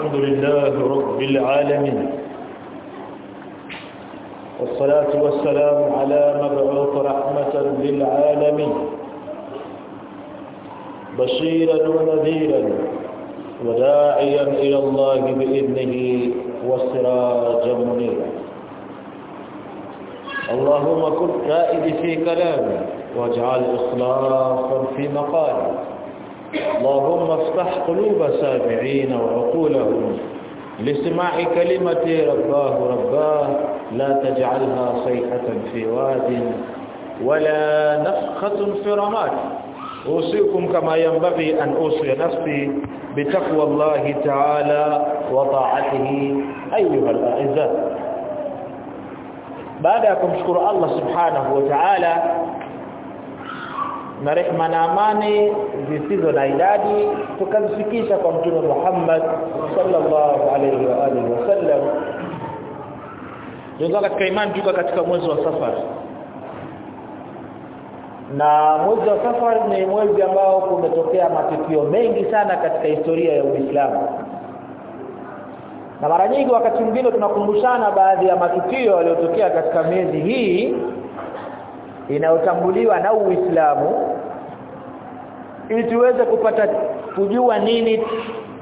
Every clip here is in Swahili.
الحمد لله رب العالمين. والصلاة والسلام على مبعوث رحمة للعالمين. بشيرا ونذيرا وداعيا إلى الله بإذنه وسراجا منيرا. اللهم كن كائد في كلامي واجعل إخلاصا في مقالي. اللهم افتح قلوب سامعين وعقولهم لسماع كلمة رباه رباه لا تجعلها صيحة في واد ولا نفخة في رماد. أوصيكم كما ينبغي أن أوصي نفسي بتقوى الله تعالى وطاعته أيها الأعزاء. baada ya kumshukuru Allah subhanahu wa ta'ala amani zisizo na idadi tukazifikisha kwa mtume Muhammad sallallahu alaihi wa alihi wasallam ndio katika imani tuko katika mwezi wa safar. Na mwezi wa safar ni mwezi ambao kumetokea matukio mengi sana katika historia ya Uislamu. Na mara nyingi wakati mwingine tunakumbushana baadhi ya matukio yaliyotokea katika miezi hii inayotambuliwa na Uislamu ili tuweze kupata kujua nini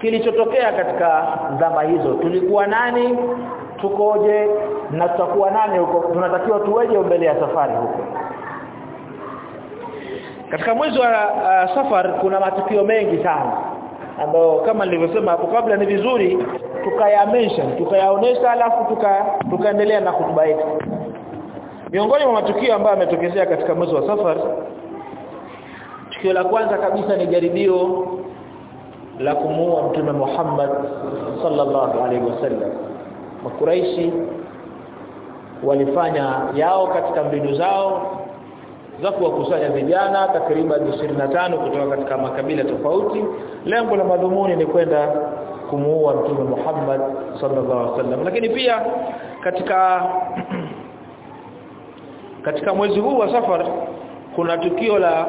kilichotokea katika zama hizo. Tulikuwa nani? Tukoje? Na tutakuwa nani huko? Tunatakiwa tuweje mbele ya safari huko? Katika mwezi wa uh, safar kuna matukio mengi sana ambayo kama nilivyosema hapo kabla ni vizuri tukaya mention tukayaonesha alafu tuka tukaendelea na hutuba yetu. Miongoni mwa matukio ambayo yametokezea katika mwezi wa safar tukio la kwanza kabisa ni jaribio la kumuua mtume Muhammad sallallahu alaihi wasallam. Makuraishi walifanya yao katika mbinu zao za kuwakusanya vijana takriban 25 kutoka katika makabila tofauti. Lengo la madhumuni ni kwenda kumuua mtume Muhammad sallallahu alaihi wasallam. Lakini pia katika katika mwezi huu wa safar kuna tukio la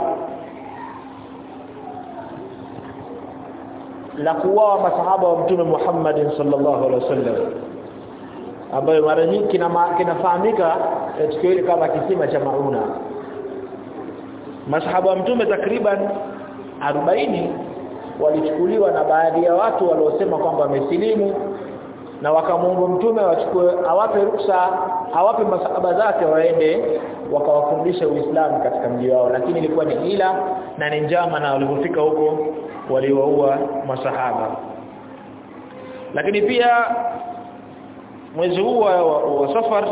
la kuuawa masahaba wa mtume Muhammad sallallahu alaihi wasallam ambayo mara nyingi kinafahamika tukio hili kama kisima cha mauna. Masahaba wa mtume takriban 40 walichukuliwa na baadhi ya watu waliosema kwamba wamesilimu na wakamuomba mtume wachukue awape ruksa awape masahaba zake waende wakawafundisha Uislamu katika mji wao. Lakini ilikuwa ni hila na ni njama na walipofika huko waliwaua masahaba. Lakini pia mwezi huu wa, wa, wa safar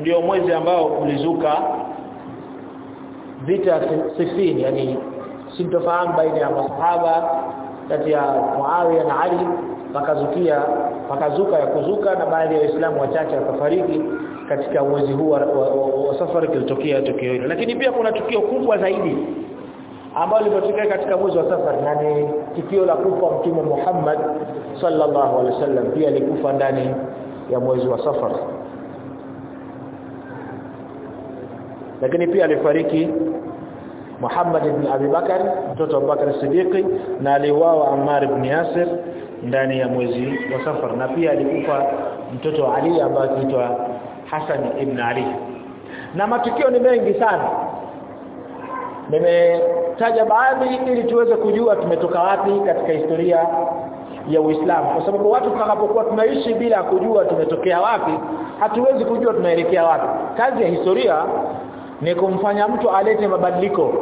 ndio mwezi ambao ulizuka vita sifini yani sintofahamu baina ya masahaba kati ya Muawiya na Ali pakazukia pakazuka ya kuzuka na baadhi ya waislamu wachache wakafariki katika mwezi huu wa, wa, wa, wa safari kilitokea tukio hilo. Lakini pia kuna tukio kubwa zaidi ambalo limetokea katika mwezi wa safari na ni tukio la kufa mtume Muhammad sallallahu alaihi wasallam pia alikufa ndani ya mwezi wa safar. Lakini pia alifariki Muhammad ibn Abi Bakar mtoto wa Bakar Siddiq na aliuawa Ammar ibn Yasir ndani ya mwezi wa Safar. Na pia alikufa mtoto wa Ali ambaye anaitwa Hassan ibn Ali. Na matukio ni mengi sana nimetaja baadhi ili tuweze kujua tumetoka wapi katika historia ya Uislamu. Kwa sababu watu tutakapokuwa tunaishi bila kujua tumetokea wapi hatuwezi kujua tunaelekea wapi. Kazi ya historia ni kumfanya mtu alete mabadiliko.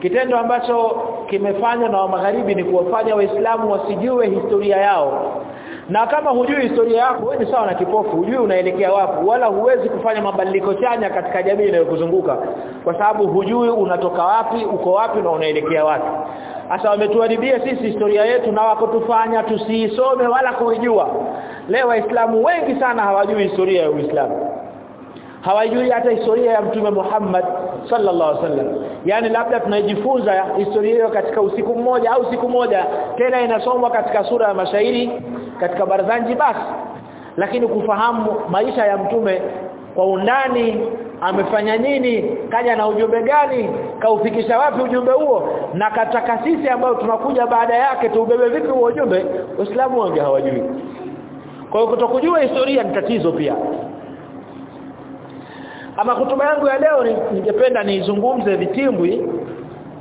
Kitendo ambacho kimefanywa na wa magharibi ni kuwafanya waislamu wasijue historia yao na kama hujui historia yako wewe ni sawa na kipofu. Hujui unaelekea wapi. Wala huwezi kufanya mabadiliko chanya katika jamii inayokuzunguka. Kwa sababu hujui unatoka wapi uko wapi na unaelekea wapi. Asa wametuharibia sisi historia yetu na wako tufanya tusiisome wala kuijua. Leo waislamu wengi sana hawajui historia ya Uislamu. Hawajui hata historia ya mtume Muhammad sallallahu alaihi wasallam. Yani labda tunajifunza historia hiyo katika usiku mmoja au siku moja. Tena inasomwa katika sura ya mashairi katika barazanji basi. Lakini kufahamu maisha ya mtume kwa undani amefanya nini kaja na ujumbe gani kaufikisha wapi ujumbe huo na kataka sisi ambao tunakuja baada yake tuubebe vipi huo ujumbe waislamu wengi hawajui. Kwa hiyo kutokujua historia ni tatizo pia. Ama kutuba yangu ya leo ningependa nizungumze vitimbwi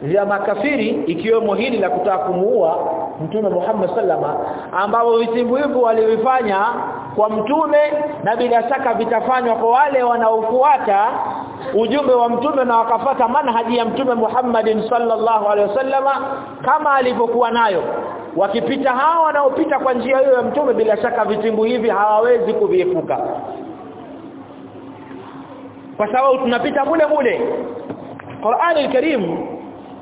vya makafiri ikiwemo hili la kutaka kumuua mtume Muhammad sallama ambao vitimbu hivyo walivifanya kwa mtume na bila shaka vitafanywa kwa wale wanaofuata ujumbe wa mtume na wakafata manhaji ya mtume Muhammadin sallallahu alaihi wasallama kama alivyokuwa nayo. Wakipita hawa wanaopita kwa njia hiyo ya mtume bila shaka vitimbu hivi hawawezi kuviepuka. Kwa sababu tunapita mule mule Qur'an al-Karim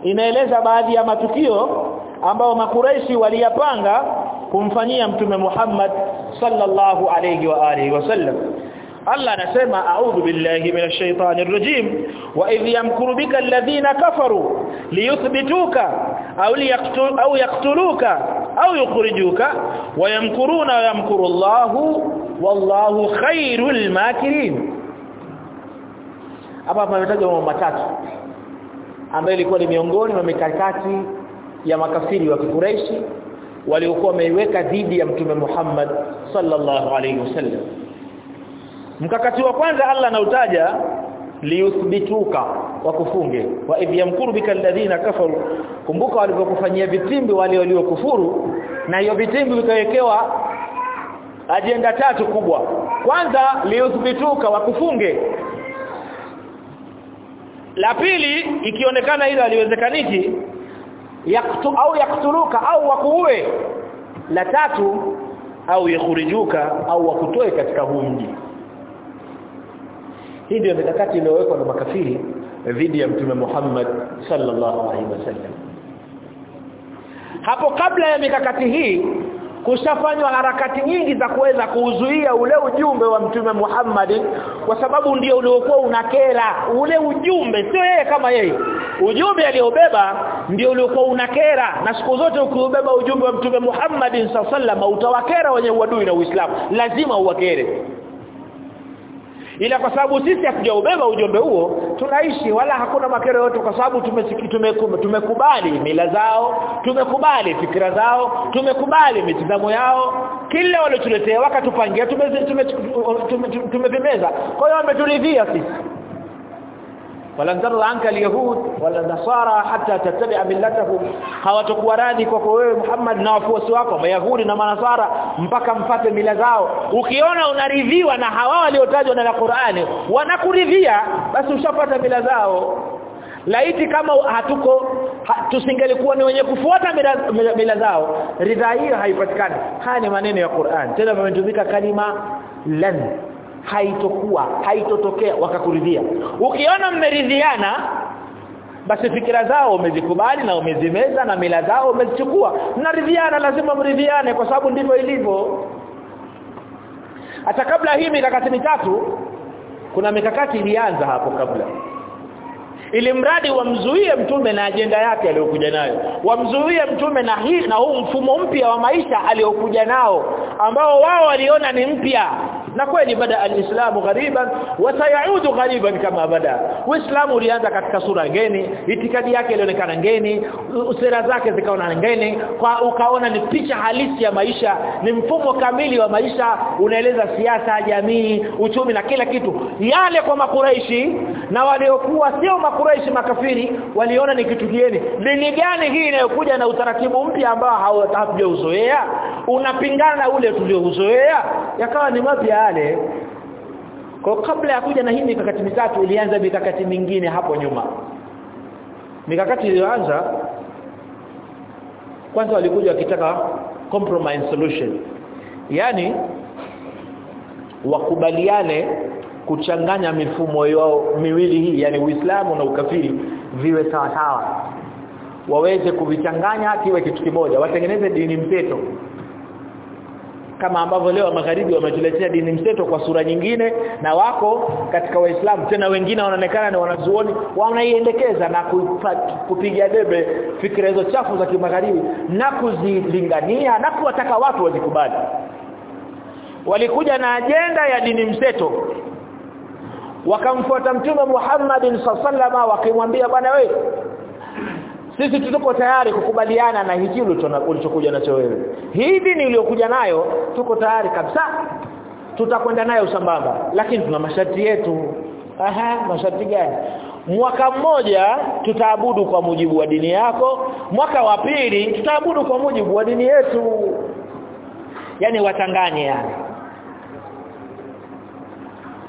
inaeleza baadhi ya matukio ambao makuraishi waliyapanga kumfanyia mtume Muhammad sallallahu alayhi wa alihi wasallam Allah anasema a'udhu billahi minash shaitanir rajim wa idh yamkuru bika alladhina kafaru liyuthbituka au liyaqtul au yaqtuluka au yukhrijuka wa yamkuruna wa yamkuru Allahu wallahu khairul makirin. Hapa pametaja mambo matatu ambayo ilikuwa ni miongoni mwa mikakati ya makafiri wa Quraishi waliokuwa wameiweka dhidi ya mtume Muhammad sallallahu alaihi wasallam. Mkakati wa kwanza Allah anautaja liyuthbituka wakufunge wa idh yamkuru bika alladhina kafaru. Kumbuka walivyokufanyia vitimbi wale waliokufuru na hiyo vitimbi vikawekewa ajenda tatu kubwa. Kwanza liyuthbituka wakufunge la pili ikionekana hilo aliwezekaniki yaktu au yaktuluka au wakuue. La tatu au yakhurijuka au wakutoe katika huu mji. Hii ndio mikakati iliyowekwa na makafiri dhidi ya mtume Muhammad sallallahu alaihi wasallam. Hapo kabla ya mikakati hii kushafanywa harakati nyingi za kuweza kuuzuia ule ujumbe wa mtume Muhammad kwa sababu ndio uliokuwa unakera. Ule ujumbe sio yeye kama yeye. Ujumbe aliobeba ndio uliokuwa unakera. Na siku zote ukiubeba ujumbe wa mtume Muhammad sallallahu alaihi wasallam utawakera wenye uadui na Uislamu. Lazima uwakere ila kwa sababu sisi hatujaubeba ujumbe huo tunaishi wala hakuna makero yote kwa sababu tumekubali mila zao tumekubali fikira zao tumekubali mitazamo yao kila walotuletea wakatupangia tumevimeza kwa hiyo wameturidhia sisi wala tarda anka alyahud wala nasara hata tattabi'a millatahum. Hawatakuwa radhi kwa wewe Muhammad na wafuasi wako mayahudi na manasara mpaka mpate mila zao. Ukiona unaridhiwa na hawa waliotajwa na Qur'ani wanakuridhia basi ushapata mila zao. Laiti kama hatuko ha, tusingelikuwa ni wenye kufuata mila, zao. Ridhaa hiyo haipatikani. Haya ni maneno ya Qur'an. Tena pametumika kalima lan haitokuwa haitotokea wakakuridhia. Ukiona mmeridhiana basi fikira zao umezikubali na umezimeza na mila zao umezichukua. Mnaridhiana lazima mridhiane kwa sababu ndivyo ilivyo. Hata kabla hii mikakati mitatu kuna mikakati ilianza hapo kabla. Ili mradi wamzuie mtume na ajenda yake aliyokuja nayo. Wamzuie mtume na hii na huu mfumo mpya wa maisha aliyokuja nao ambao wao waliona ni mpya na kweli bada alislamu ghariban wa sayaudu ghariban kama bada. Uislamu ulianza katika sura ngeni itikadi yake ilionekana ngeni sera zake zikaona ngeni kwa ukaona ni picha halisi ya maisha ni mfumo kamili wa maisha unaeleza siasa jamii uchumi na kila kitu. Yale kwa makuraishi na waliokuwa sio makuraishi makafiri waliona ni kitu geni. Dini gani hii inayokuja na utaratibu mpya ambao hatujauzoea unapingana ule tuliouzoea? Yakawa ni mapya yale kwa kabla ya kuja na hii mikakati mitatu ilianza mikakati mingine hapo nyuma. Mikakati iliyoanza kwanza walikuja wakitaka compromise solution. Yani wakubaliane kuchanganya mifumo yao miwili hii yani Uislamu na ukafiri viwe sawa sawa. Waweze kuvichanganya kiwe kitu kimoja. Watengeneze dini mseto kama ambavyo leo magharibi wametuletea dini mseto kwa sura nyingine na wako katika waislamu. Tena wengine wanaonekana ni wanazuoni wanaiendekeza na kupiga debe fikra hizo chafu za kimagharibi na kuzilingania na kuwataka watu wazikubali. Walikuja na ajenda ya dini mseto. Wakamfuata mtume Muhammad sallallahu alaihi wasallam wakimwambia bwana we sisi tuko tayari kukubaliana na hiki ulichokuja nacho wewe. Hivi dini uliyokuja nayo tuko tayari kabisa. Tutakwenda nayo sambamba. Lakini tuna masharti yetu. Aha masharti gani? Mwaka mmoja tutaabudu kwa mujibu wa dini yako. Mwaka wa pili tutaabudu kwa mujibu wa dini yetu. Yani watanganye yani.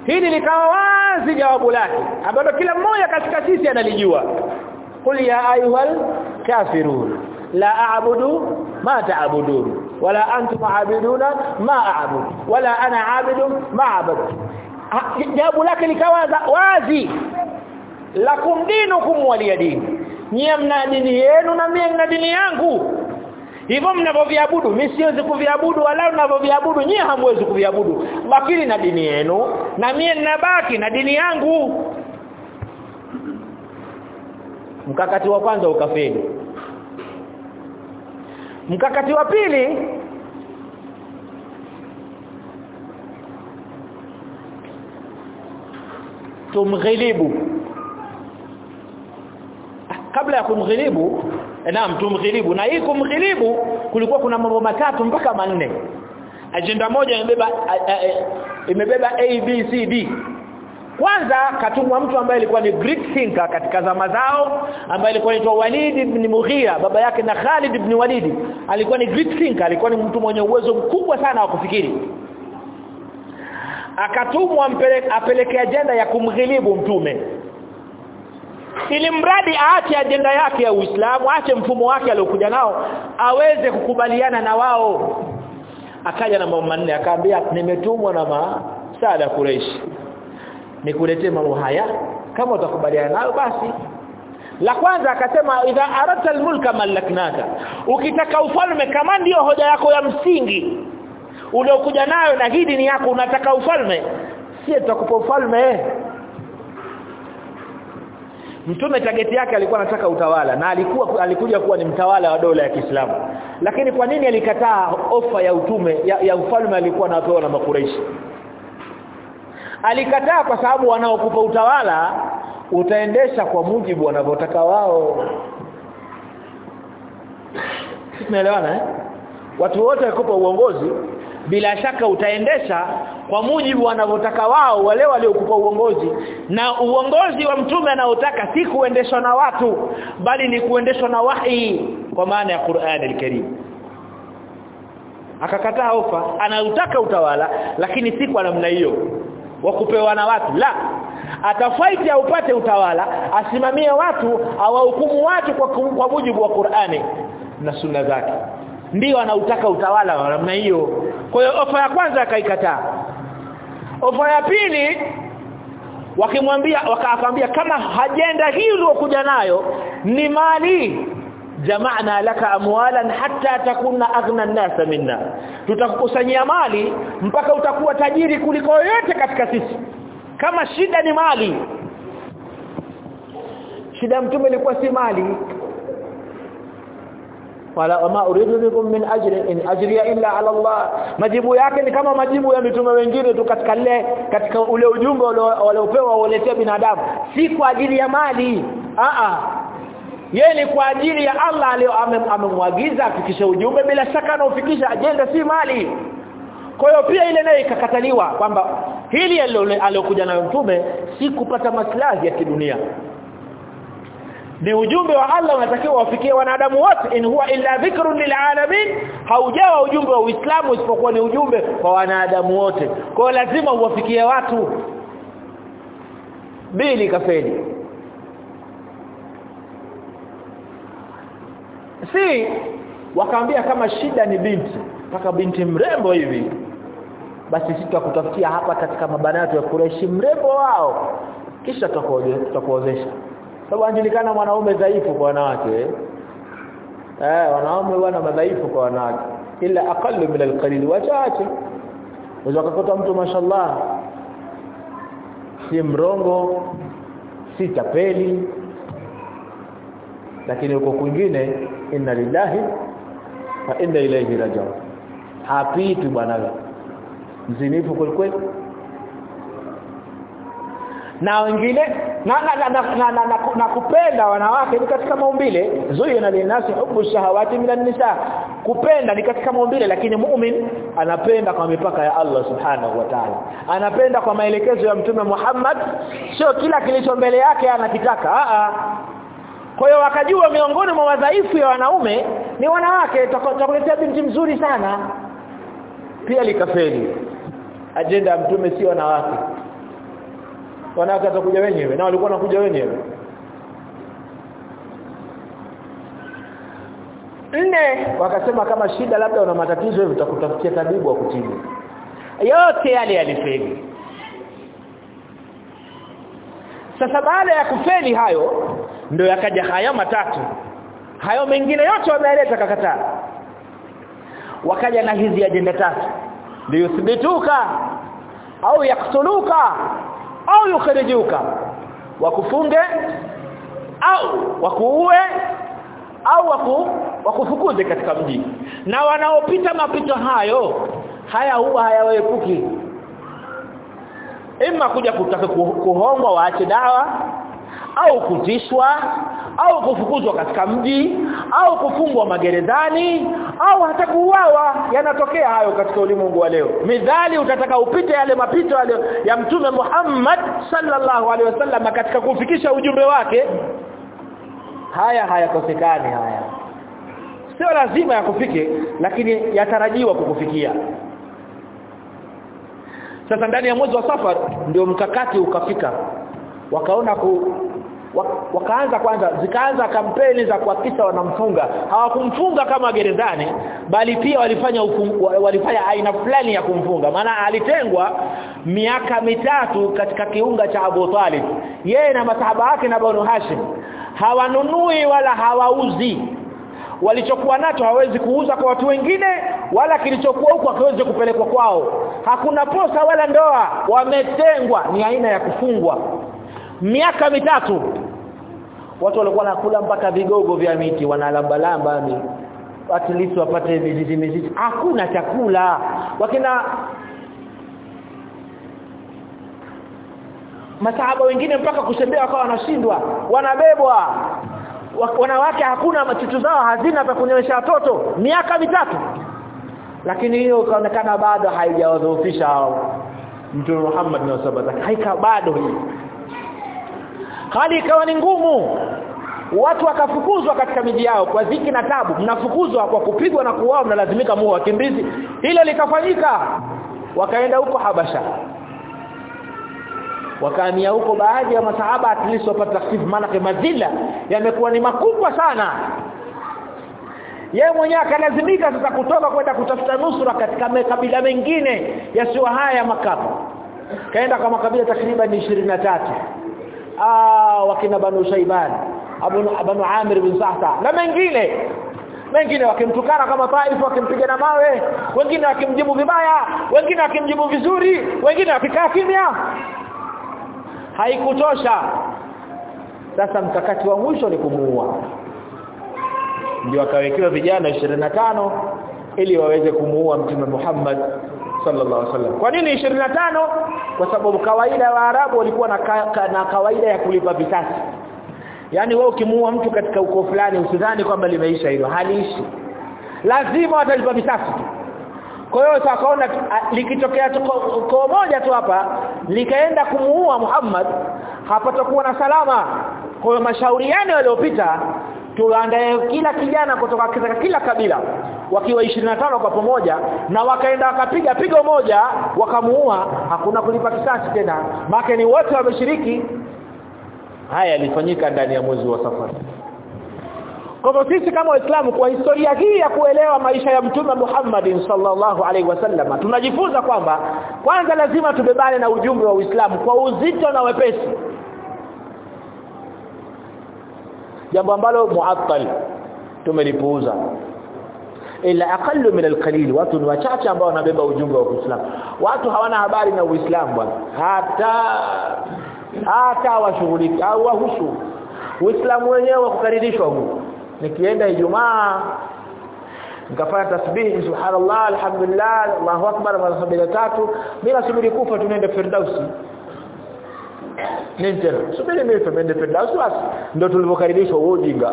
Hili likawa wazi jawabu lake ambalo kila mmoja katika sisi analijua qul ya ايها kafirun la a'budu ma ta'budun wala antum عابدون ma a'budu wala ana عابد ma عبد jawabu lake likawa wazi lakum dinukum ولي nyie mna dini yenu na mimi nina dini yangu. Hivyo mnavyoviabudu mimi siwezi kuviabudu wala mnavyoviabudu nyie hamwezi kuviabudu. Lakini na dini yenu na mimi ninabaki na dini yangu mkakati wa kwanza ukafeli. Mkakati wa pili tumghilibu. Kabla ya kumghilibu naam tumghilibu. Na hii kumghilibu kulikuwa kuna mambo matatu mpaka manne. Ajenda moja imebeba imebeba A B C D kwanza katumwa mtu ambaye alikuwa ni Greek thinker katika zama zao ambaye alikuwa anaitwa Walid ibn Mughira baba yake na Khalid ibn Walid. Alikuwa ni Greek thinker alikuwa ni mtu mwenye uwezo mkubwa sana wa kufikiri. Akatumwa apeleke ajenda ya kumghilibu mtume. Ili mradi aache ajenda yake ya Uislamu aache mfumo wake aliokuja nao aweze kukubaliana na wao. Akaja na mambo manne akaambia nimetumwa na masaada Quraysh nikuletee mambo haya. Kama utakubaliana nayo basi. La kwanza akasema idha arata almulka malaknaka ukitaka ufalme kama ndio hoja yako ya msingi uliokuja nayo na hii dini yako unataka ufalme. Si tutakupa ufalme. Mtume tageti yake alikuwa anataka utawala na alikuwa alikuja kuwa ni mtawala wa dola ya Kiislamu. Lakini kwa nini alikataa ofa ya utume ya, ya ufalme alikuwa anapewa na makureishi? Alikataa kwa sababu wanaokupa utawala utaendesha kwa mujibu wanavyotaka wao. Tumeelewana eh? Watu wote wakupa uongozi bila shaka utaendesha kwa mujibu wanavyotaka wao wale waliokupa uongozi na uongozi wa mtume anaotaka si kuendeshwa na watu bali ni kuendeshwa na wahi kwa maana ya Qur'an al-Karim akakataa ofa anautaka utawala lakini si kwa namna hiyo wa kupewa na watu? La. Atafaiti upate utawala asimamie watu awahukumu watu kwa, kwa mujibu wa Qur'ani na sunna zake. Ndio anautaka utawala wa namna hiyo. Kwa hiyo ofa ya kwanza akaikataa ofa ya pili wakimwambia wakakwambia kama hajenda hii uliyokuja nayo ni mali jama'na laka amwalan hatta takuna aghna an-nas minna. Tutakukusanyia mali mpaka utakuwa tajiri kuliko yote katika sisi. Kama shida ni mali. Shida mtume ilikuwa si mali. Wala wama uridu bikum min ajri in ajriya illa ala Allah. Majibu yake ni kama majibu ya mitume wengine tu katika ile katika ule ujumbe waliopewa waletea binadamu. Si kwa ajili ya mali. A a yeye ni kwa ajili ya Allah amemwagiza afikishe ujumbe. Bila shaka na ufikisha ajenda si mali. Kwa hiyo pia ile nayo ikakataliwa kwamba hili aliyokuja nayo mtume si kupata maslahi ya kidunia. Ni ujumbe wa Allah unatakiwa wafikie wanadamu wote. In huwa illa dhikrun lilalamin haujawa ujumbe wa Uislamu isipokuwa ni ujumbe kwa wanadamu wote. Kwa lazima uwafikie watu. Bili kafeli si wakaambia kama shida ni binti mpaka binti mrembo hivi. Basi sisi tutakutafutia hapa katika mabanati ya Kureshi mrembo wao. Kisha tutakuozesha. Sababu anajulikana mwanaume dhaifu kwa wanawake. Eh wanaume wana madhaifu kwa wanawake. Ila aqallu min alqalil wachache unaweza kukuta mtu mashallah si mrongo si tapeli lakini huko kwingine inna lillahi wa inna ilayhi raji'un. Hapiti bwana mzinifu kweli na wengine na na, na, na, na, na, na, na kupenda wanawake ni katika maumbile. Zuyina linasi hubu shahawati minan nisa. Kupenda ni katika maumbile lakini mu'min anapenda kwa mipaka ya Allah subhanahu wa ta'ala. Anapenda kwa maelekezo ya mtume Muhammad. Sio kila kilicho mbele yake anakitaka. A kwa hiyo wakajua miongoni mwa wadhaifu ya wanaume ni wanawake. Tutakuletea binti mzuri sana. Pia likafeli. Ajenda ya mtume si wanawake. Wanawake watakuja wenyewe na walikuwa wanakuja wenyewe. Nne wakasema kama shida labda una matatizo hivi utakutafutia tabibu wa kutibu. Yote yale yalifeli. Sasa baada ya kufeli hayo ndio yakaja haya matatu. Hayo mengine yote wameleta kakataa. Wakaja na hizi ajenda tatu. Liyuthbituka au yaktuluka au yukhrijuka. Wakufunge au wakuue au waku, wakufukuze katika mji. Na wanaopita mapito hayo haya huwa hayawepuki ima kuja kutaka kuhongwa waache dawa au kutishwa au kufukuzwa katika mji au kufungwa magerezani au hata kuuawa. Yanatokea hayo katika ulimwengu wa leo. Midhali utataka upite yale mapito yale ya mtume Muhammad sallallahu alaihi wasallam katika kufikisha ujumbe wake. Haya hayakosekani haya. Sio lazima ya yakufike lakini yatarajiwa kukufikia. Sasa ndani ya mwezi wa safar ndio mkakati ukafika. Wakaona ku wakaanza kwanza zikaanza kampeni za kuhakikisha wanamfunga. Hawakumfunga kama gerezani bali pia walifanya walifanya aina fulani ya kumfunga. Maana alitengwa miaka mitatu katika kiunga cha Abu Talib. Yeye na masahaba wake na Banu Hashim. Hawanunui wala hawauzi. Walichokuwa nacho hawezi kuuza kwa watu wengine wala kilichokuwa huko hakiwezi kupelekwa kwao. Hakuna posa wala ndoa. Wametengwa ni aina ya kufungwa. Miaka mitatu watu walikuwa nakula mpaka vigogo vya miti wanalambalamba ni. At least wapate mizizi mizizi hakuna chakula. Wakina masahaba wengine mpaka kutembea wakawa wanashindwa wanabebwa. Wanawake hakuna machuchu zao hazina za kunyonyesha watoto miaka mitatu. Lakini hiyo ikaonekana bado haijawadhoofisha hao. Mtume Muhammad na sahaba haika bado hii hali ikawa ni ngumu. Watu wakafukuzwa katika miji yao kwa dhiki na tabu. Mnafukuzwa kwa kupigwa na kuuawa mnalazimika muwe wakimbizi. Hilo likafanyika. Wakaenda huko Habasha. Wakaamia huko baadhi ya masahaba at least wapata takfifu maana madhila yamekuwa ni makubwa sana. Yeye mwenyewe akalazimika sasa kutoka kwenda kutafuta nusura katika makabila mengine yasiyo haya makapa kaenda kwa makabila takriban 23 ah wakina banu shaiban abu banu amir bin sahta na mengine. Wengine wakimtukana kama taifa wakimpiga na mawe wengine wakimjibu vibaya wengine wakimjibu vizuri wengine wakikaa kimya. Haikutosha. Sasa mkakati wa mwisho ni kumuua. Ndio akawekewa vijana 25 ili waweze kumuua mtume Muhammad sallallahu alaihi wasallam. Kwa nini 25 kwa sababu kawaida wa arabu walikuwa na, ka, na kawaida ya kulipa visasi. Yani wewe ukimuua mtu katika ukoo fulani usidhani kwamba limeisha hilo. Haliishi. Lazima watalipa visasi kwa hiyo utakaona likitokea koo moja tu hapa likaenda kumuua Muhammad hapatakuwa na salama. Kwa hiyo mashauriano yaliyopita tuandae kila kijana kutoka katika kila kabila wakiwa 25 kwa pamoja na wakaenda wakapiga pigo moja wakamuua hakuna kulipa kisasi tena. Make ni wote wameshiriki. Haya yalifanyika ndani ya mwezi wa safari. Kwa sisi kama waislamu kwa historia hii ya kuelewa maisha ya mtume Muhammad sallallahu alaihi wasallam tunajifunza kwamba kwanza lazima tubebane na ujumbe wa Uislamu kwa uzito na wepesi jambo ambalo muattal tumelipuuza. Ila aqallu min alqalil watu ni wachache ambao wanabeba ujumbe wa Uislamu. Watu hawana habari na Uislamu bwana. Hata hata washughuliki au wahusu Uislamu wenyewe wa kukaririshwa huu nikienda Ijumaa nikafanya tasbihi subhanallah alhamdulillah Allahu akbar mara 73 bila subiri kufa tunaenda firdausi nini tena subiri mimi tumende Firdaus basi ndio tulivyokaribishwa ujinga.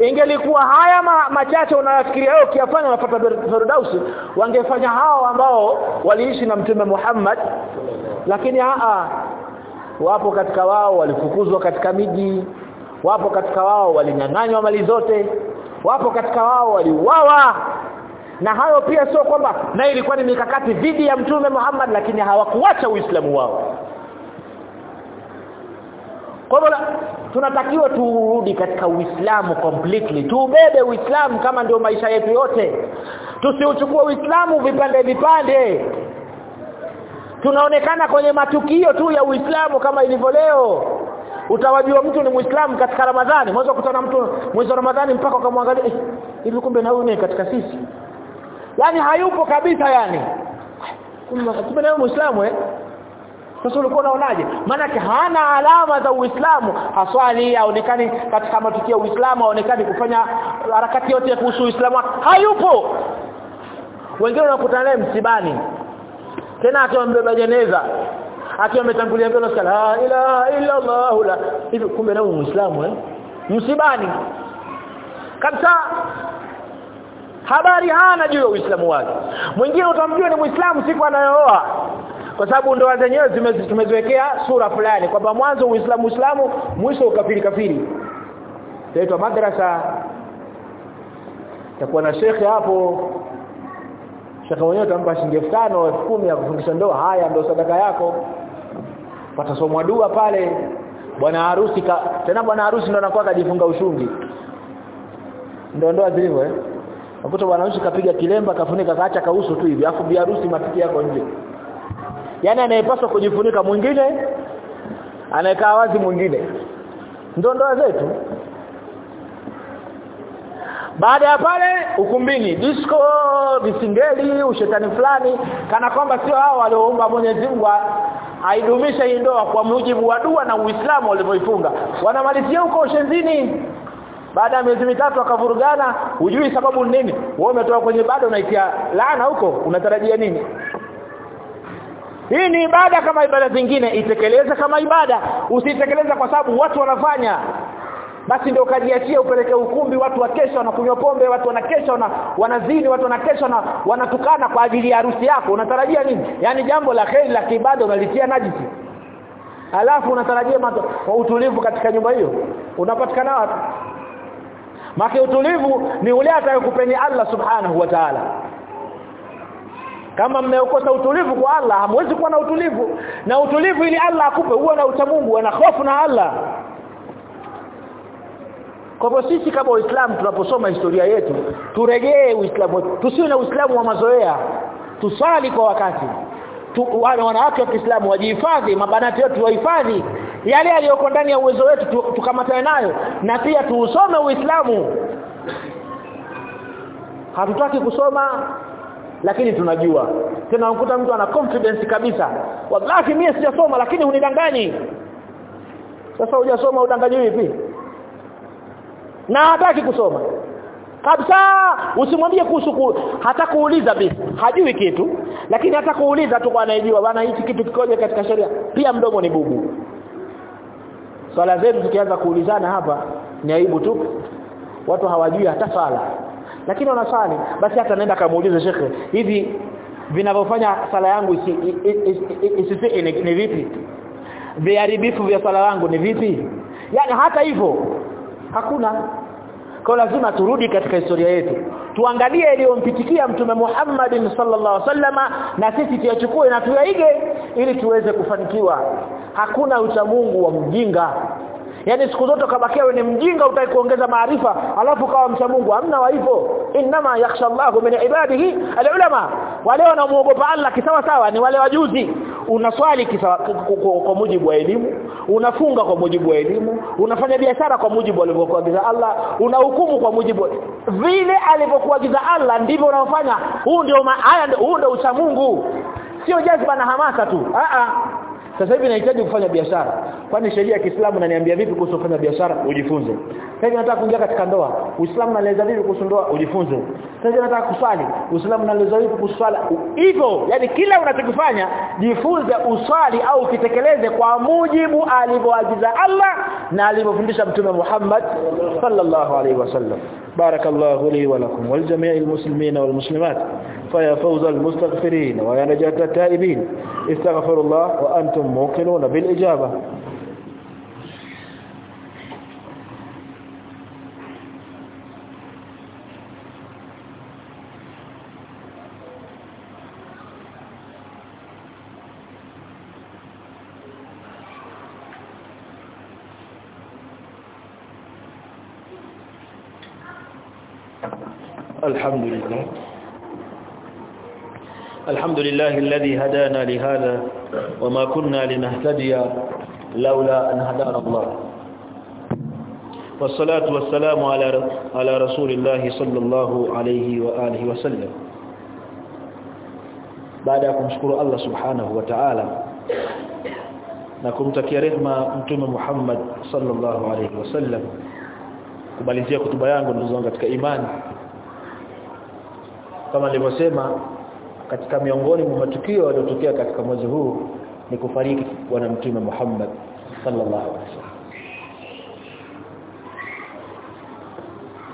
Ingelikuwa haya ma, machache unayafikiria wewe ukiyafanya unapata Firdaus wangefanya hao ambao waliishi na mtume Muhammad. Lakini aa wapo katika wao walifukuzwa katika miji. Wapo katika wao walinyang'anywa mali zote. Wapo katika wao waliuawa. Na hayo pia sio kwamba na ilikuwa ni mikakati dhidi ya mtume Muhammad lakini hawakuacha uislamu wao kwa hivyo tunatakiwa turudi katika uislamu completely. Tuubebe uislamu kama ndio maisha yetu yote. Tusiuchukue uislamu vipande vipande. Tunaonekana kwenye matukio tu ya uislamu kama ilivyo leo. Utawajua mtu ni muislamu katika ramadhani. Mwanzo kutana mtu mwezi wa ramadhani mpaka ukamwangalia eh, hivi kumbe na huyu ni katika sisi? Yaani hayupo kabisa yani. Kumbe na muislamu eh sasa ulikuwa unaonaje? Maana hana alama za Uislamu. Haswali aonekani katika matukio ya Uislamu aonekani kufanya harakati yote ya kuhusu Uislamu. Hayupo! Wengine wanakutana naye msibani. Tena akiwambeba jeneza akiwa ametangulia mbele na la ilaha illa Allah la. Hivi kumbe nao muislamu eh? Msibani. Kabisa habari hana juu ya uislamu wake. Mwingine utamjua ni muislamu siku anayooa kwa sababu ndoa zenyewe tumeziwekea sura fulani. Kwamba mwanzo uislamu uislamu mwisho ukafiri kafiri. Taitwa madrasa. Takuwa na shekhe hapo. Shekhe mwenyewe tampa shilingi 5000 10,000 ya kufundisha ndoa. Haya ndio sadaka yako. Pata patasomwa dua pale. Bwana harusi ka, tena bwana harusi ndo anakuwa kajifunga ushungi. Ndio ndoa zilivyo eh? Ukuta bwana harusi kapiga kilemba kafunika kaacha kauso tu hivi. Afu bi harusi matiki yako nje yani anayepaswa kujifunika mwingine anayekaa wazi mwingine. Ndio ndoa zetu. Baada ya pale ukumbini disco visingeli ushetani fulani kana kwamba sio hao walioomba Mwenyezi Mungu aidumisha hii ndoa kwa mujibu wa dua na Uislamu walivyoifunga. Wanamalizia huko ushenzini baada ya miezi mitatu akavurugana hujui sababu nini. Wewe umetoka kwenye bado unaitia laana huko unatarajia nini hii ni ibada kama ibada zingine. Itekeleze kama ibada. Usitekeleza kwa sababu watu wanafanya. Basi ndio kajiachia upeleke ukumbi watu wakesha wanakunywa pombe watu wanakesha wana, wanazini watu wanakesha na wanatukana kwa ajili ya harusi yako. Unatarajia nini? Yani jambo la kheri la kibada unalitia najisi. Alafu unatarajia utulivu katika nyumba hiyo. Unapatikana wapi? Maki utulivu ni ule atakayekupeni Allah subhanahu wa ta'ala kama mmeokosa utulivu kwa Allah hamwezi kuwa na utulivu. Na utulivu ili Allah akupe uwe na uchamungu na hofu na Allah. Kwa hivyo sisi kama waislamu tunaposoma historia yetu turejee uislamu tusiwe na uislamu wa mazoea. Tusali kwa wakati. Tu, wana wanawake wa Kiislamu wajihifadhi mabanati yetu wahifadhi. Yale yaliyoko ndani ya uwezo wetu tu, tukamatane nayo. Na pia tuusome Uislamu. Hatutaki kusoma lakini tunajua. Tena unakuta mtu ana confidence kabisa. Wallahi mimi sijasoma lakini hunidanganyi. Sasa hujasoma udanganyi vipi? Na hataki kusoma. Kabisa usimwambie kuhusu ku, hata kuuliza basi hajui kitu lakini hata kuuliza tu kwa anayejua bana hichi kitu kikoje katika sheria? Pia mdomo ni bubu. Swala so, zetu tukianza kuulizana hapa ni aibu tu. Watu hawajui hata sala lakini wanasali. Basi hata naenda kamuulize shekhe hivi vinavyofanya sala yangu isi, isi, isi, ni, vipi? Viharibifu vya sala yangu ni vipi? Yani hata hivyo hakuna. Kwa lazima turudi katika historia yetu. Tuangalie iliyompitikia mtume Muhammad sallallahu alaihi wasallama na sisi tuyachukue na tuyaige ili tuweze kufanikiwa. Hakuna uchamungu wa mjinga Yaani siku zote ukabakia wewe ni mjinga utaki kuongeza maarifa alafu kawa mcha Mungu. Hamna wa hivyo. Inma yakhsha Allahu min ibadihi alulama. Wale wanaomuogopa Allah kisawa sawa ni wale wajuzi. Unaswali kisawa kwa mujibu wa elimu unafunga kwa mujibu wa elimu unafanya biashara kwa mujibu alivyokuagiza Allah unahukumu kwa mujibu vile alivyokuagiza Allah ndivyo unaofanya. Huu ndio huu ndio ucha Mungu. Sio jazba na hamasa tu. A a sasa hivi nahitaji kufanya biashara. Kwani sheria ya Kiislamu inaniambia vipi kuhusu kufanya biashara? Ujifunze. Sasa nataka kuingia katika ndoa. Uislamu unaeleza vipi kuhusu ndoa? Ujifunze. Sasa nataka kuswali. Uislamu unaeleza vipi kuhusu swala? Hivyo yani kila unachokifanya jifunze uswali au ukitekeleze kwa mujibu alivyoagiza Allah na alivyofundisha mtume Muhammad sallallahu alaihi wasallam. Barakallahu li wa lakum wal jami'il muslimina wal muslimat فيا فوز المستغفرين ويا نجاة التائبين. استغفروا الله وأنتم موقنون بالإجابة. الحمد لله. الحمد لله الذي هدانا لهذا وما كنا لنهتدي لولا أن هدانا الله. والصلاة والسلام على رسول الله صلى الله عليه وآله وسلم. بعد أن نشكر الله سبحانه وتعالى. نكمتكيه رحمه أنتم محمد صلى الله عليه وسلم. kumalizia kutuba yangu ndio zangu katika imani katika miongoni mwa matukio yaliyotokea katika mwezi huu ni kufariki bwana mtume Muhammad sallallahu alaihi wasallam.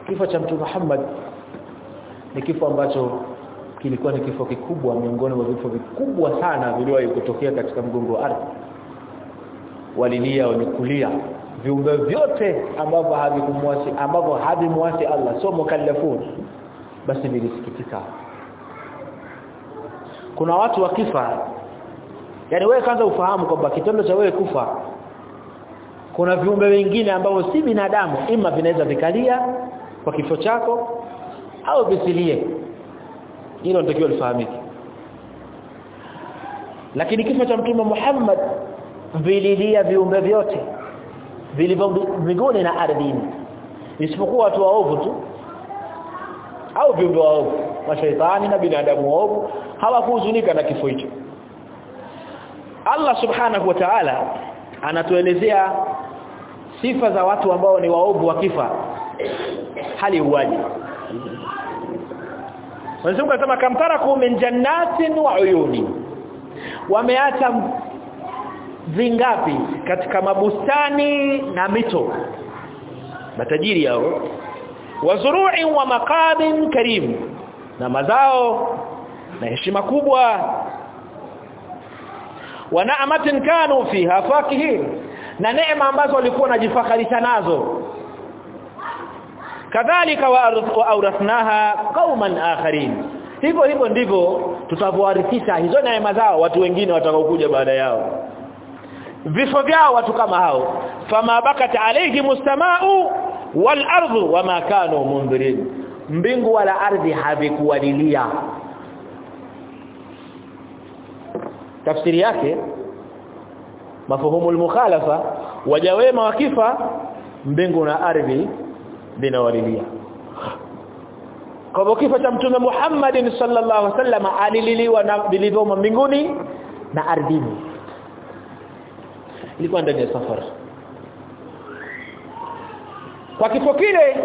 Kifo cha mtume Muhammad ni kifo ambacho kilikuwa ni kifo kikubwa miongoni mwa vifo vikubwa sana viliwahi kutokea katika mgongo wa ardhi. Walilia wenye viumbe vyote ambavyo havikumwasi ambavyo havimwasi Allah sio mukallafun. Basi vilisikitika kuna watu wakifa. Yani wewe kwanza ufahamu kwamba kitendo cha wewe kufa kuna viumbe wengine ambao si binadamu ima vinaweza vikalia kwa kifo chako au visilie. Hilo ndio lifahamike. Lakini kifo cha mtume Muhammad vililia viumbe vyote vilivyo mbinguni na ardhini. Isipokuwa watu waovu tu au viumbe waovu mashaitani na binadamu waovu hawakuhuzunika na kifo hicho. Allah subhanahu wa ta'ala anatuelezea sifa za watu ambao ni waovu wakifa hali uwaje Wanasema kama kamtaraku min jannatin wa uyuni. Wameacha vingapi katika mabustani na mito? Matajiri hao. Wazuru'i wa maqamin karim na mazao na heshima kubwa. Wa naamatin kanu fiha fakihin na neema ambazo walikuwa wanajifakharisha nazo. Kadhalika wa aurathnaha qauman akharin. Hivyo hivyo ndivyo tutavyowarithisha hizo neema zao watu wengine watakaokuja baada yao. Vifo vyao watu kama hao. Fama bakat alayhi mustamau wal ardu wama kanu mundhirin mbingu wala ardhi havikuwalilia. Tafsiri yake mafuhumu mukhalafa wajawema wakifa mbingu na ardhi binawalilia kwa kifo cha mtume Muhammad sallallahu alaihi wasallam alililiwa na vilivyomo mbinguni na ardhini. Ilikuwa ndani ya safari. Kwa kifo kile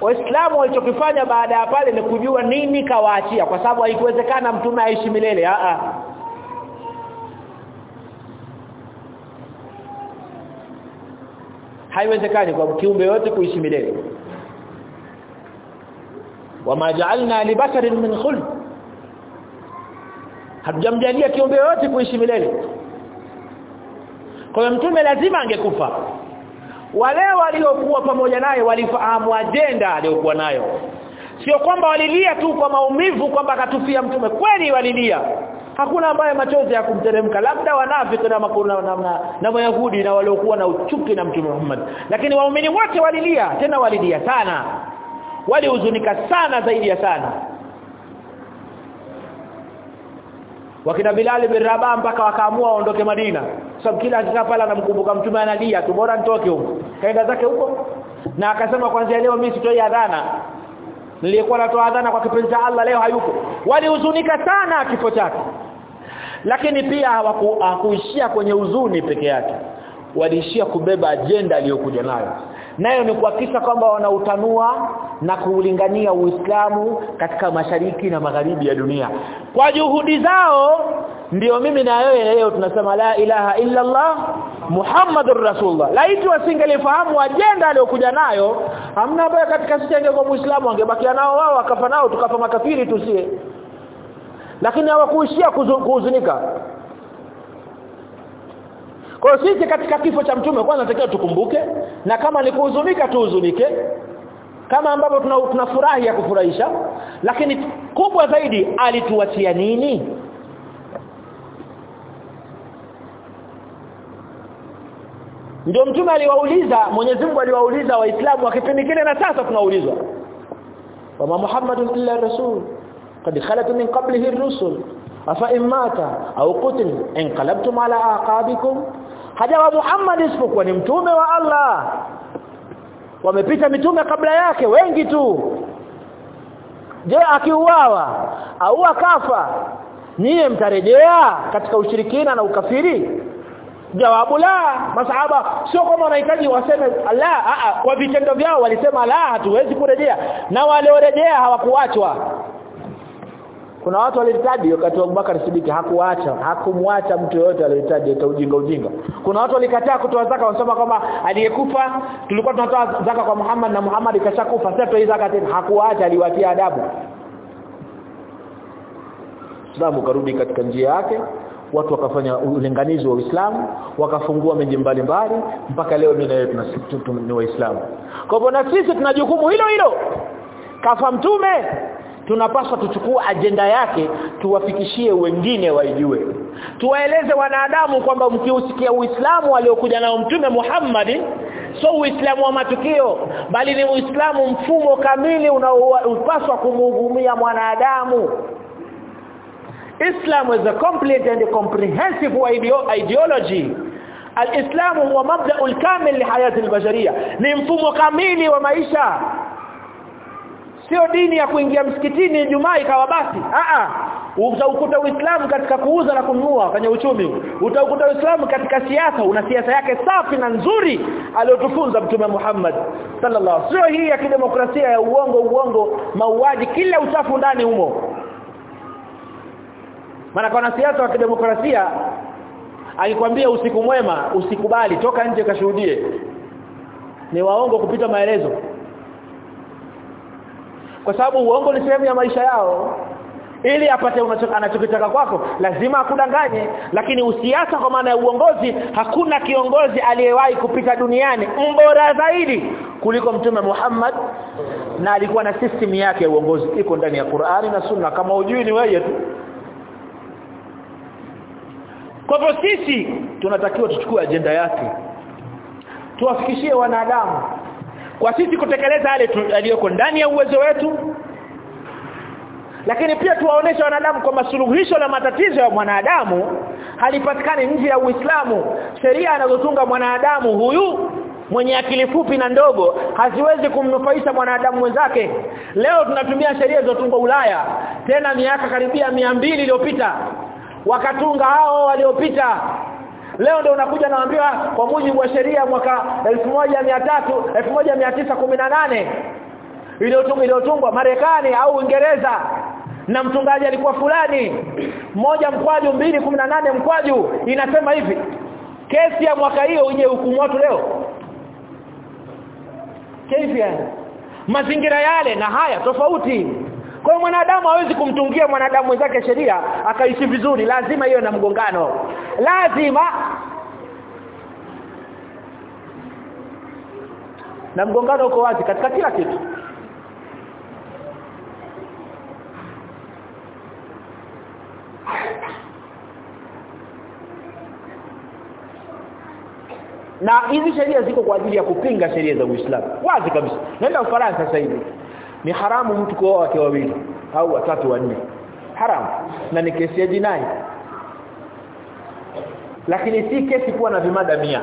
waislamu walichokifanya baada ya pale ni kujua nini kawaachia kwa sababu haikuwezekana mtume aishi milele. A a haiwezekani kwa kiumbe yote kuishi milele. Wama ja'alna li min khuld. Hatujamjalia kiumbe yote kuishi milele. Kwa mtume lazima angekufa wale waliokuwa pamoja naye walifahamu ajenda aliyokuwa nayo. Sio kwamba walilia tu kwa maumivu kwamba akatufia mtume. Kweli walilia. Hakuna ambaye machozi ya kumteremka. Labda wanafiki na makuna na, na, na wayahudi na waliokuwa na uchuki na mtume Muhammad. Lakini waumini wote walilia. Tena walilia sana. Walihuzunika sana zaidi ya sana. Wakina Bilal bin Rabah mpaka wakaamua waondoke Madina. Sababu kila akikaa pala anamkumbuka mtume analia tu. Bora nitoke huko kaenda zake huko. Na akasema kwanza leo mimi sitoi adhana. Nilikuwa natoa adhana kwa kipenzi cha Allah leo hayuko walihuzunika sana kifo chake. Lakini pia hawakuishia kwenye huzuni peke yake. Waliishia kubeba ajenda aliyokuja nayo nayo ni kuhakikisha kwamba wanautanua na kuulingania Uislamu katika mashariki na magharibi ya dunia. Kwa juhudi zao ndio mimi na wewe leo tunasema la ilaha illa Allah Muhammadur Rasulullah. Laiti wasingelifahamu ajenda aliyokuja nayo hamna baya katika sisi angekuwa muislamu angebakia nao wao akafa nao tukafa makafiri tusie. Lakini hawakuishia kuhuzunika kwa hiyo sisi katika kifo cha mtume kwanza tunatakiwa tukumbuke na kama ni kuhuzunika tuhuzunike. Kama ambavyo tunafurahi tuna ya kufurahisha lakini kubwa zaidi alituachia nini? Ndio mtume aliwauliza Mwenyezi Mungu aliwauliza waislamu wakipindi kile na sasa tunaulizwa wama Muhammadun illa rasul qad khalat min qablihi ar-rusul afa imata au qutil inqalabtum ala aqabikum hajawa Muhammad isipokuwa ni mtume wa Allah. Wamepita mitume kabla yake wengi tu. Je akiuawa au akafa nyie mtarejea katika ushirikina na ukafiri? Jawabu la masahaba sio kama wanahitaji waseme la a kwa vitendo vyao walisema la hatuwezi kurejea. Na waliorejea hawakuachwa kuna watu walihitaji wakati wa Abubakar Siddiq hakuacha hakumwacha mtu yote aliyehitaji ujinga ujinga. Kuna watu walikataa kutoa zaka wanasema kwamba aliyekufa tulikuwa tunatoa zaka kwa Muhammad na Muhammad kashakufa sasa tutoe zaka tena. Hakuacha aliwatia adabu. Islamu karudi katika njia yake watu wakafanya ulinganizi wa Uislamu wakafungua miji mbalimbali mpaka leo mimi na wewe ni waislamu. Kwa hivyo na sisi tuna jukumu hilo hilo. Kafa mtume tunapaswa tuchukue ajenda yake tuwafikishie wengine waijue. Tuwaeleze wanadamu kwamba mkiusikia Uislamu aliokuja nao mtume Muhammad so Uislamu wa matukio bali ni Uislamu mfumo kamili unaopaswa kumhudumia mwanadamu. Islam is a complete and comprehensive ideology. Al-Islam huwa mabda'u al-kamil li hayati al-bashariyya ni mfumo kamili wa maisha sio dini ya kuingia msikitini Ijumaa ikawa basi. A a utaukuta Uislamu katika kuuza na kununua kwenye uchumi. Utaukuta Uislamu katika siasa una siasa yake safi na nzuri aliyotufunza mtume Muhammad sallallahu sio hii ya kidemokrasia ya uongo uongo mauaji kila uchafu ndani humo. Maana kwa siasa wa kidemokrasia akikwambia usiku mwema usikubali toka nje kashuhudie ni waongo kupita maelezo kwa sababu uongo ni sehemu ya maisha yao. Ili apate anachokitaka kwako lazima akudanganye. Lakini usiasa kwa maana ya uongozi hakuna kiongozi aliyewahi kupita duniani mbora zaidi kuliko mtume Muhammad. Na alikuwa na system yake ya uongozi. Iko ndani ya Qur'ani na Sunna kama ujui ni wewe tu. Kwa hivyo sisi tunatakiwa tuchukue ajenda yake. Tuwafikishie wanadamu kwa sisi kutekeleza yale yaliyoko ndani ya uwezo wetu. Lakini pia tuwaoneshe wanadamu kwamba suluhisho la matatizo ya mwanadamu halipatikani nje ya Uislamu. Sheria anazotunga mwanadamu huyu mwenye akili fupi na ndogo haziwezi kumnufaisha mwanadamu mwenzake. Leo tunatumia sheria zilizotungwa Ulaya tena miaka karibia mbili iliyopita wakatunga hao waliopita leo ndio unakuja naambiwa kwa mujibu wa sheria mwaka 1300 1918 iliyotungwa iliyotungwa Marekani au Uingereza. Na mtungaji alikuwa fulani. Moja mkwaju mbili nane mkwaju inasema hivi kesi ya mwaka hiyo uje hukumu watu leo. Kesi mazingira yale na haya tofauti kwa hiyo mwanadamu hawezi kumtungia mwanadamu mwenzake sheria akaishi vizuri. Lazima hiyo na mgongano. Lazima na mgongano uko wazi katika kila kitu. Na hizi sheria ziko kwa ajili ya kupinga sheria za Uislamu. Wazi kabisa. Naenda Ufaransa sasa hivi ni haramu mtu kuoa wake wawili au watatu wanne. Haramu. Na ni kesi ya jinai. Lakini si kesi kuwa na vimada mia.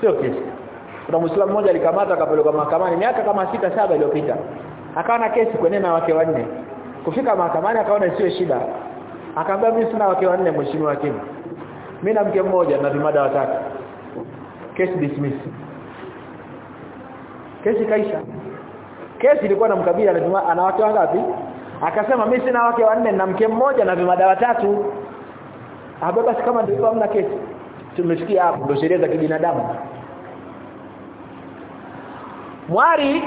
Sio kesi. Kuna muislamu mmoja alikamata akapelekwa mahakamani miaka kama sita saba iliyopita. Akawa na kesi kwenye na wake wanne. Kufika mahakamani akaona sio shida. Akaambia mimi sina wake wanne mheshimiwa hakimu. Mimi na mke mmoja na vimada watatu. Kesi dismiss kesi kaisha kesi ilikuwa na mkabila ana wake wangapi? Akasema mimi sina wake wanne na mke mmoja na vimada watatu. Hapo basi kama ndio hamna kesi. Tumefikia hapo ndio sheria za kibinadamu. Mwari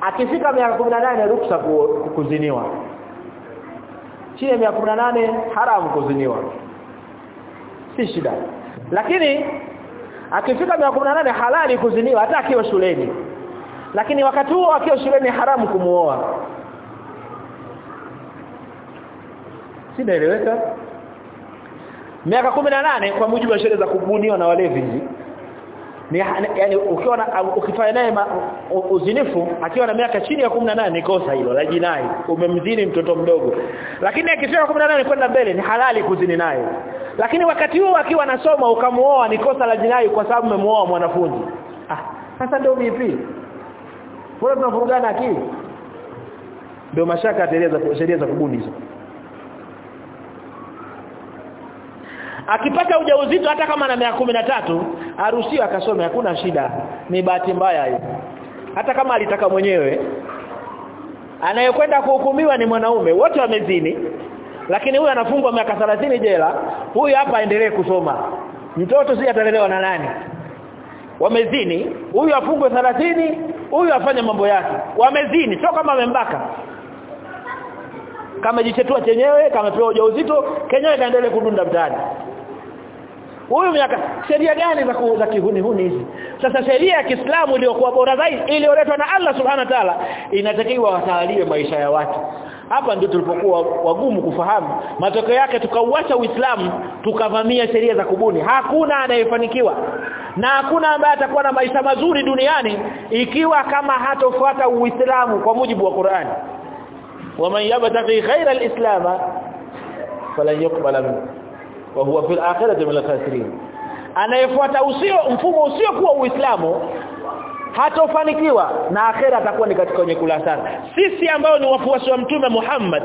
akifika miaka 18 ruksa kuziniwa. Chini ya miaka 18 haramu kuziniwa. Si shida. Lakini akifika miaka 18 halali kuziniwa hata akiwa shuleni. Lakini wakati huo akiwa shuleni haramu kumuoa. Sinaeleweka miaka 18 kwa mujibu wa sheria za kubuniwa na walevi ni yani ukiwa na ukifanya naye uzinifu akiwa na miaka chini ya 18 ni kosa hilo la jinai. Umemzini mtoto mdogo. Lakini akifika 18 kwenda mbele ni halali kuzini naye. Lakini wakati huo akiwa anasoma ukamuoa ni kosa la jinai kwa sababu umemuoa mwanafunzi. Ah sasa ndio vipi? Wewe tunavurugana akili? Ndio mashaka ateleza sheria za kubuni hizo akipata ujauzito hata kama ana miaka tatu aruhusiwa akasome hakuna shida. Ni bahati mbaya hiyo. Hata kama alitaka mwenyewe. Anayekwenda kuhukumiwa ni mwanaume. Wote wamezini. Lakini huyu anafungwa miaka 30 jela. Huyu hapa aendelee kusoma. Mtoto si atalelewa na nani? Wamezini. Huyu afungwe 30 huyu afanye mambo yake. Wamezini sio kama amembaka. Kama jichetua chenyewe kama pewa ujauzito kenyewe kaendelee kudunda mtaani huyu miaka sheria gani za za kihuni huni hizi? Sasa sheria ya Kiislamu iliyokuwa bora zaidi iliyoletwa na Allah subhanahu wa ta'ala inatakiwa watawalie maisha ya watu. Hapa ndio tulipokuwa wagumu kufahamu. Matokeo yake tukauacha Uislamu tukavamia sheria za kubuni. Hakuna anayefanikiwa. Na hakuna ambaye atakuwa na maisha mazuri duniani ikiwa kama hatofuata Uislamu kwa mujibu wa Qur'an. Waman yabtaghi khaira al-islam falan yuqbala minhu wa huwa fil akhirati min al-khasirin. Anayefuata usio mfumo usio kuwa Uislamu hatofanikiwa na akhera atakuwa ni katika wenye kula sana. Sisi ambao ni wafuasi wa mtume Muhammad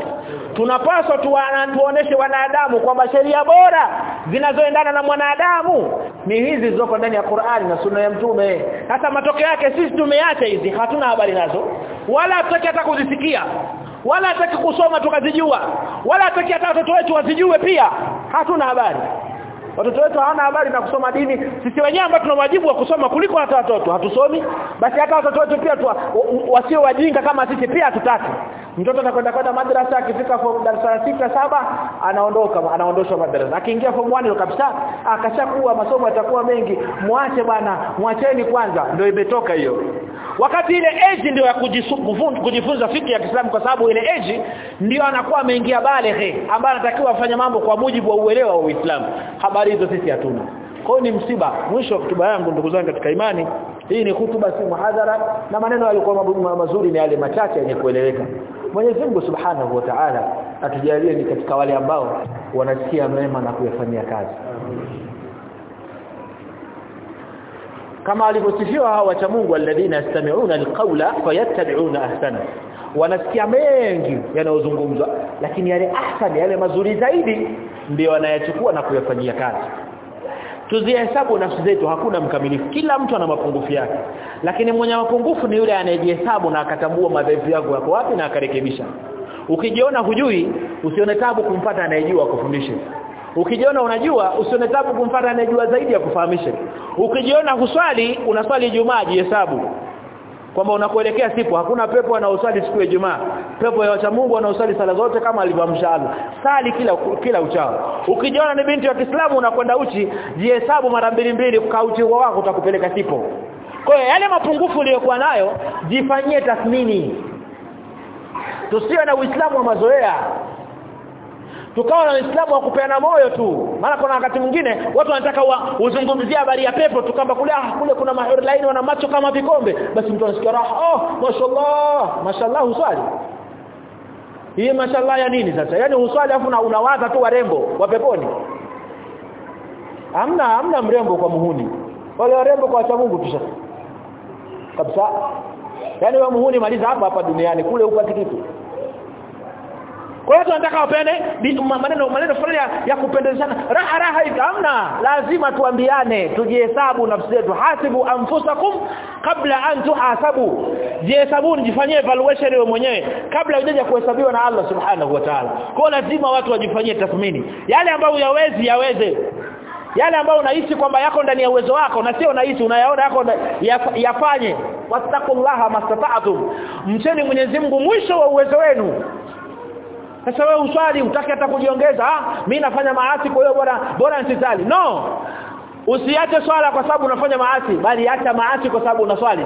tunapaswa tuwaoneshe wanadamu kwamba sheria bora zinazoendana na mwanadamu ni hizi zilizoko ndani ya Qur'ani na sunna ya mtume. Hata matokeo yake sisi tumeacha hizi hatuna habari nazo. Wala hatutaki hata kuzisikia wala hataki kusoma tukazijua. Wala hataki hata watoto wetu wazijue pia. Hatuna habari watoto wetu hawana habari na kusoma dini. Sisi wenyewe ambao tuna wajibu wa kusoma kuliko hata watoto hatusomi. Basi hata watoto wetu pia wasio wajinga kama sisi pia hatutaki. Mtoto atakwenda kwenda madrasa akifika form darasa saba anaondoka anaondoshwa madrasa. Akiingia form 1 kabisa akashakuwa masomo yatakuwa mengi. Muache bwana mwacheni kwanza. Ndio imetoka hiyo. Wakati ile age ndio ya kujifunza fikra ya Kiislamu kwa sababu ile age ndio anakuwa ameingia baleghe ambaye anatakiwa afanye mambo kwa mujibu wa uelewa wa Uislamu. Habari hizo sisi hatuna. Kwa ni msiba. Mwisho wa kutuba yangu ndugu zangu katika imani hii ni hutuba si muhadhara na maneno yalikuwa mazuri ni yale machache yenye kueleweka. Mwenyezi Mungu Subhanahu wa Ta'ala atujalie ni katika wale ambao wanasikia mema na kuyafanyia kazi. Kama alivyosifiwa hawa wacha Mungu alladhina yastami'una alqawla fayattabi'una ahsana. Wanasikia mengi yanayozungumzwa lakini yale ahsan yale mazuri zaidi ndio wanayachukua na kuyafanyia kazi. Tuzihesabu nafsi zetu hakuna mkamilifu. Kila mtu ana mapungufu yake. Lakini mwenye mapungufu ni yule anayejihesabu na akatambua madhaifu yako yako wapi na akarekebisha. Ukijiona hujui usione tabu kumpata anayejua akufundishe. Ukijiona unajua usione tabu kumpata anayejua zaidi ya kufahamisha ukijiona huswali unaswali Ijumaa jihesabu kwamba unakuelekea sipo hakuna pepo anaosali siku ya Ijumaa. Pepo ya wacha Mungu anaosali sala zote kama alivyoamsha Allah. Sali kila kila uchao. Ukijiona ni binti wa Kiislamu unakwenda uchi jihesabu mara mbili mbili kauchi wako utakupeleka sipo. Kwa hiyo yale mapungufu uliyokuwa nayo jifanyie tathmini. Tusiwe na Uislamu wa mazoea tukawa na Uislamu wa kupeana moyo tu. Maana kuna wakati mwingine watu wanataka wa, uzungumzie habari ya pepo tukamba kule ah kule kuna mahurlaini wana macho kama vikombe. Basi mtu anasikia raha oh mashallah mashallah uswali hii mashallah ya nini sasa? Yani uswali afu na unawaza tu warembo wa peponi. Hamna hamna mrembo kwa muhuni. Wale warembo kwa wacha Mungu kisha. Kabisa. Yani wa muhuni maliza hapa hapa duniani kule upati kitu kwa hiyo tunataka wapende maneno maneno fulani ya kupendezana raha raha hivi hamna. Lazima tuambiane tujihesabu nafsi zetu. Hasibu anfusakum kabla an tuhasabu. Jihesabuni jifanyie evaluation wewe mwenyewe kabla hujaja kuhesabiwa na Allah subhanahu wa ta'ala. Kwa lazima watu wajifanyie tathmini. Yale ambayo yawezi yaweze. Yale ambayo unahisi kwamba yako ndani ya uwezo wako na sio unahisi unayaona yako yafanye. Wattaqullaha mastata'tum. Mcheni Mwenyezi Mungu mwisho wa uwezo wenu sasa wewe uswali utaki hata kujiongeza ah mimi nafanya maasi kwa hiyo bora bora nisisali. No! Usiache swala kwa sababu unafanya maasi bali acha maasi kwa sababu unaswali.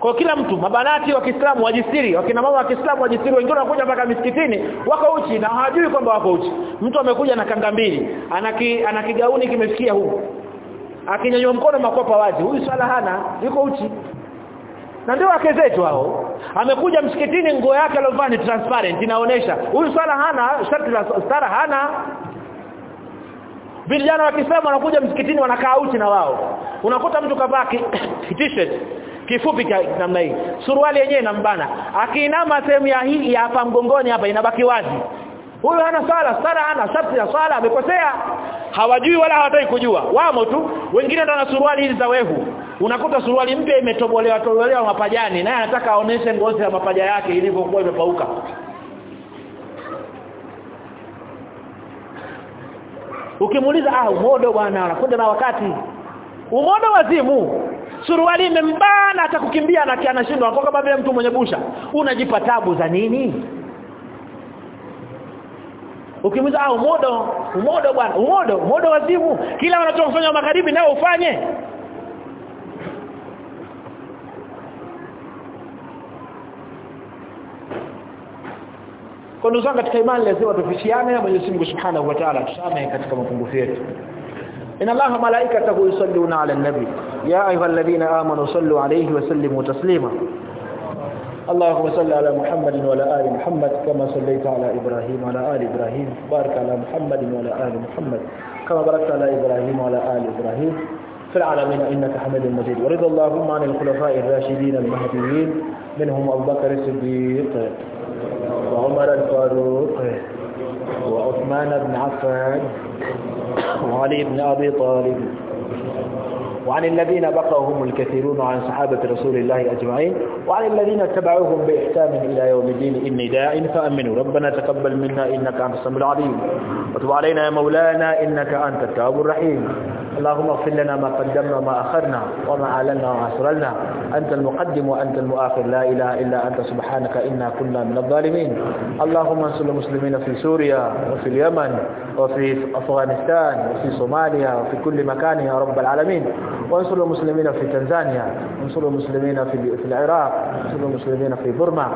Kwa kila mtu mabanati wa Kiislamu wajistiri wakina mama wa Kiislamu wajistiri wengine wanakuja mpaka misikitini wako uchi na hawajui kwamba wako uchi. Mtu amekuja na kanga mbili anaki anakigauni kimefikia huko. Akinyanyua mkono makopa wazi huyu swala hana yuko uchi na ndio wake zetu hao. Amekuja msikitini nguo yake aliyovaa ni transparent inaonesha huyu swala hana shati la stara hana. Vijana wakisema wanakuja msikitini wanakaa uchi na wao. Unakuta mtu kavaa t-shirt kifupi namna hii. Suruali yenyewe inambana. Akiinama sehemu ya hii hapa mgongoni hapa inabaki wazi. Huyu hana sala sala hana shati ya sala amekosea. Hawajui wala hawataki kujua. Wamo tu. Wengine ndio na suruali hizi za wehu unakuta suruali mpya imetobolewa tobolewa mapajani naye anataka aoneshe ngozi ya mapaja yake ilivyokuwa imepauka. Ukimuuliza ah umodo bwana anakwenda na wakati. Umodo wazimu. Suruali imembana hata kukimbia na anashindwa. Kwa kama vile mtu mwenye busha unajipa tabu za nini? Ukimuuliza ah umodo umodo bwana umodo umodo wazimu. Kila wanachofanya magharibi nao ufanye kwa ndugu katika imani lazima tufishiane Mwenyezi Mungu Subhanahu wa Ta'ala tusamehe katika mapungufu yetu. إن الله ملائكته يصلون على النبي يا أيها الذين آمنوا صلوا عليه وسلموا تسليما اللهم صل على محمد وعلى آل محمد كما صليت على إبراهيم وعلى آل إبراهيم بارك على محمد وعلى آل محمد كما باركت على إبراهيم وعلى آل إبراهيم في العالمين إنك حميد مجيد ورضى اللهم عن الخلفاء الراشدين المهديين منهم أبو بكر الصديق وعمر الفاروق وعثمان بن عفان وعلي بن أبي طالب. وعن الذين بقوا هم الكثيرون عن صحابة رسول الله أجمعين وعن الذين اتبعوهم بإحسان إلى يوم الدين إني داع فأمنوا. ربنا تقبل منا إنك أنت السميع العليم. وتب علينا يا مولانا إنك أنت التواب الرحيم. اللهم اغفر لنا ما قدمنا وما أخرنا وما أعلنا وما أسررنا. أنت المقدم وأنت المؤخر. لا إله إلا أنت. سبحانك إنا كنا من الظالمين. اللهم انصر المسلمين في سوريا وفي اليمن وفي أفغانستان وفي صوماليا وفي كل مكان يا رب العالمين. وانصر المسلمين في تنزانيا. وانصر المسلمين في العراق. وانصر المسلمين في برما.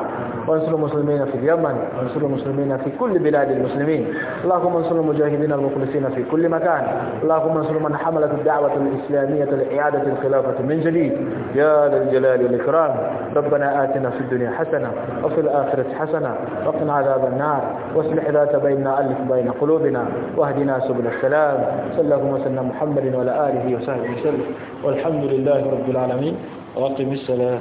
وانصر المسلمين في اليمن. وانصر المسلمين في كل بلاد المسلمين. اللهم انصر المجاهدين المخلصين في كل مكان. اللهم انصر من حملت الدعوة الإسلامية لإعادة الخلافة من جديد. يا ذا الجلال والإكرام. ربنا آتنا في الدنيا حسنة وفي الآخرة حسنة وقنا عذاب النار. واصلح ذات بيننا ألف بين قلوبنا واهدنا سبل السلام. صلى الله وسلم محمد وعلى آله وصحبه وسلم. والحمد لله رب العالمين. وأقم الصلاة.